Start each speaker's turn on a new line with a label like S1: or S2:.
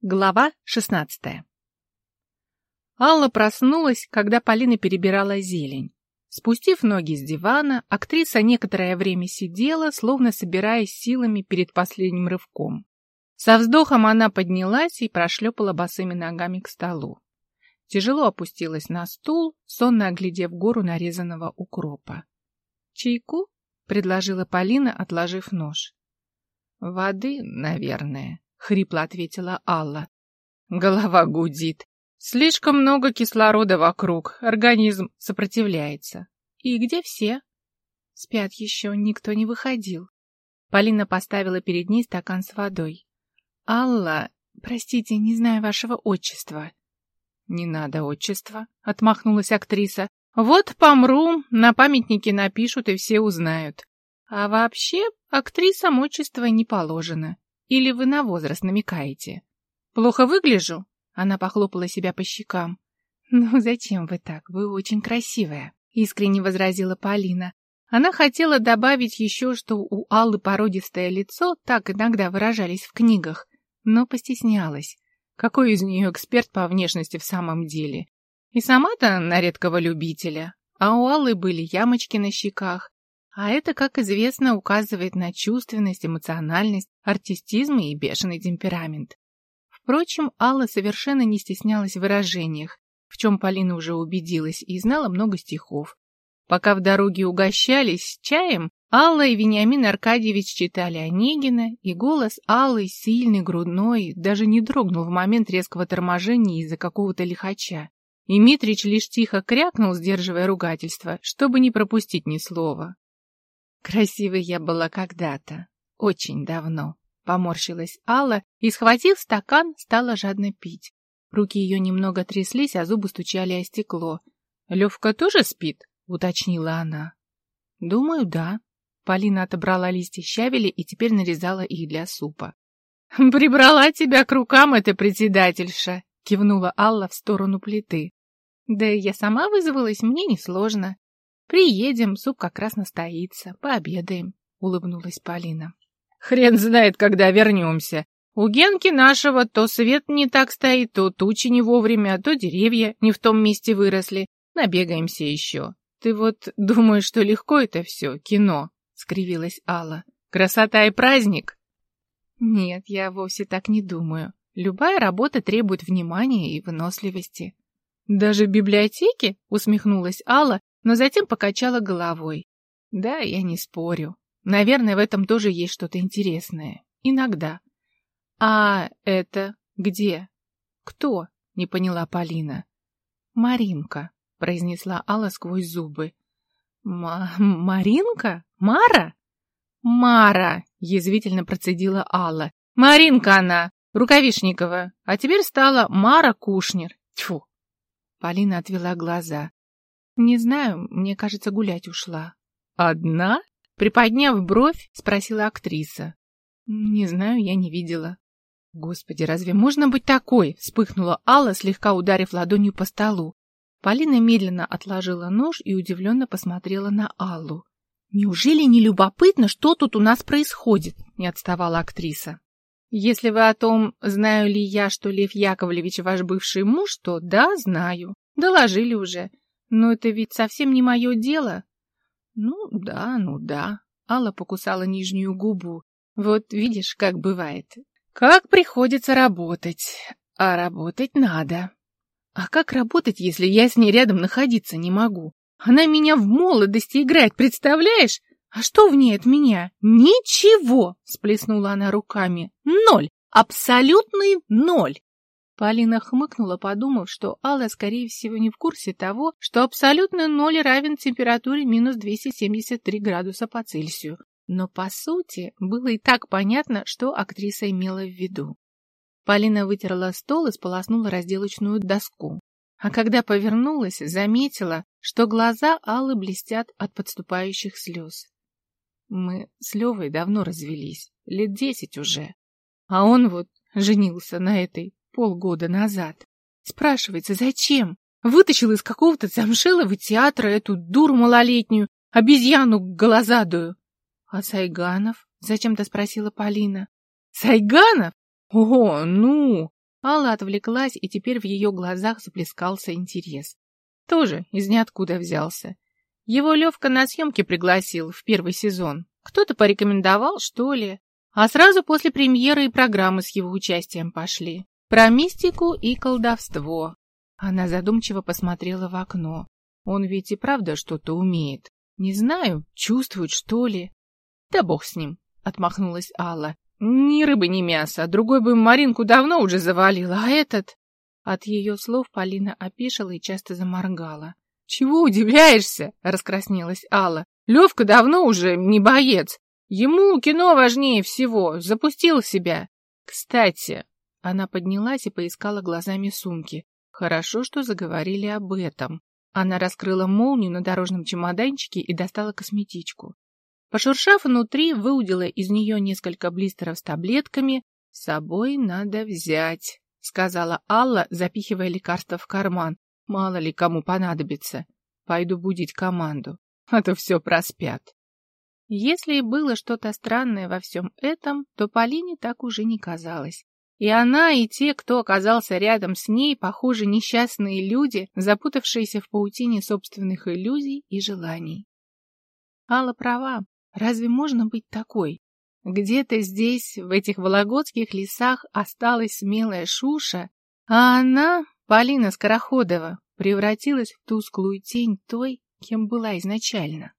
S1: Глава шестнадцатая Алла проснулась, когда Полина перебирала зелень. Спустив ноги с дивана, актриса некоторое время сидела, словно собираясь силами перед последним рывком. Со вздохом она поднялась и прошлепала босыми ногами к столу. Тяжело опустилась на стул, сонно оглядев гору нарезанного укропа. «Чайку?» — предложила Полина, отложив нож. «Воды, наверное», — хрипло ответила Алла. Голова гудит. Слишком много кислорода вокруг, организм сопротивляется. И где все? Спят еще, никто не выходил. Полина поставила перед ней стакан с водой. «Алла, простите, не знаю вашего отчества». «Не надо отчества», — отмахнулась актриса. «Вот помру, на памятнике напишут, и все узнают. А вообще, актрисам отчества не положено. Или вы на возраст намекаете? Плохо выгляжу? Она похлопала себя по щекам. Ну зачем вы так? Вы очень красивая, искренне возразила Полина. Она хотела добавить еще, что у Аллы породистое лицо так иногда выражались в книгах, но постеснялась. Какой из нее эксперт по внешности в самом деле? И сама-то на редкого любителя. А у Аллы были ямочки на щеках, а это, как известно, указывает на чувственность, эмоциональность, артистизм и бешеный темперамент. Впрочем, Алла совершенно не стеснялась в выражениях, в чем Полина уже убедилась и знала много стихов. Пока в дороге угощались чаем, Алла и Вениамин Аркадьевич читали Онегина, и голос Аллы, сильный, грудной, даже не дрогнул в момент резкого торможения из-за какого-то лихача. И Митрич лишь тихо крякнул, сдерживая ругательство, чтобы не пропустить ни слова. Красивой я была когда-то, очень давно. Поморщилась Алла и, схватив стакан, стала жадно пить. Руки ее немного тряслись, а зубы стучали о стекло. «Левка тоже спит?» — уточнила она. «Думаю, да». Полина отобрала листья щавеля и теперь нарезала их для супа. «Прибрала тебя к рукам эта председательша!» — кивнула Алла в сторону плиты. «Да я сама вызвалась, мне несложно. Приедем, суп как раз настоится, пообедаем, улыбнулась Полина. Хрен знает, когда вернемся. У Генки нашего то свет не так стоит, то тучи не вовремя, то деревья не в том месте выросли. Набегаемся еще. Ты вот думаешь, что легко это все, кино? Скривилась Алла. Красота и праздник? Нет, я вовсе так не думаю. Любая работа требует внимания и выносливости. Даже в библиотеке? Усмехнулась Алла но затем покачала головой. Да, я не спорю. Наверное, в этом тоже есть что-то интересное. Иногда. А это где? Кто? Не поняла Полина. Маринка, произнесла Алла сквозь зубы. Ма Маринка? Мара? Мара, язвительно процедила Алла. Маринка она, Рукавишникова, а теперь стала Мара Кушнер. Тьфу. Полина отвела глаза. «Не знаю, мне кажется, гулять ушла». «Одна?» Приподняв бровь, спросила актриса. «Не знаю, я не видела». «Господи, разве можно быть такой?» Вспыхнула Алла, слегка ударив ладонью по столу. Полина медленно отложила нож и удивленно посмотрела на Аллу. «Неужели не любопытно, что тут у нас происходит?» Не отставала актриса. «Если вы о том, знаю ли я, что Лев Яковлевич ваш бывший муж, то да, знаю. Доложили уже. Но это ведь совсем не мое дело. Ну да, ну да. Алла покусала нижнюю губу. Вот видишь, как бывает. Как приходится работать. А работать надо. А как работать, если я с ней рядом находиться не могу? Она меня в молодости играет, представляешь? А что в ней от меня? Ничего! Сплеснула она руками. Ноль! Абсолютный ноль! Полина хмыкнула, подумав, что Алла, скорее всего, не в курсе того, что абсолютно ноль равен температуре минус 273 градуса по Цельсию. Но, по сути, было и так понятно, что актриса имела в виду. Полина вытерла стол и сполоснула разделочную доску. А когда повернулась, заметила, что глаза Аллы блестят от подступающих слез. Мы с Левой давно развелись, лет десять уже. А он вот женился на этой полгода назад. Спрашивается, зачем? Вытащил из какого-то замшелого театра эту дуру малолетнюю, обезьяну голозадую. — А Сайганов? — зачем-то спросила Полина. — Сайганов? О, ну! Алла отвлеклась, и теперь в ее глазах заплескался интерес. Тоже из ниоткуда взялся. Его Левка на съемки пригласил в первый сезон. Кто-то порекомендовал, что ли. А сразу после премьеры и программы с его участием пошли. Про мистику и колдовство. Она задумчиво посмотрела в окно. Он ведь и правда что-то умеет. Не знаю, чувствует, что ли. Да бог с ним, отмахнулась Алла. Ни рыбы, ни мяса. Другой бы Маринку давно уже завалил, а этот... От ее слов Полина опешила и часто заморгала. «Чего удивляешься?» — раскраснелась Алла. «Левка давно уже не боец. Ему кино важнее всего. Запустил себя. Кстати...» Она поднялась и поискала глазами сумки. Хорошо, что заговорили об этом. Она раскрыла молнию на дорожном чемоданчике и достала косметичку. Пошуршав внутри, выудила из нее несколько блистеров с таблетками. «С собой надо взять», — сказала Алла, запихивая лекарство в карман. «Мало ли кому понадобится. Пойду будить команду, а то все проспят». Если и было что-то странное во всем этом, то Полине так уже не казалось. И она, и те, кто оказался рядом с ней, похожи несчастные люди, запутавшиеся в паутине собственных иллюзий и желаний. Алла права. Разве можно быть такой? Где-то здесь, в этих вологодских лесах, осталась смелая Шуша, а она, Полина Скороходова, превратилась в тусклую тень той, кем была изначально.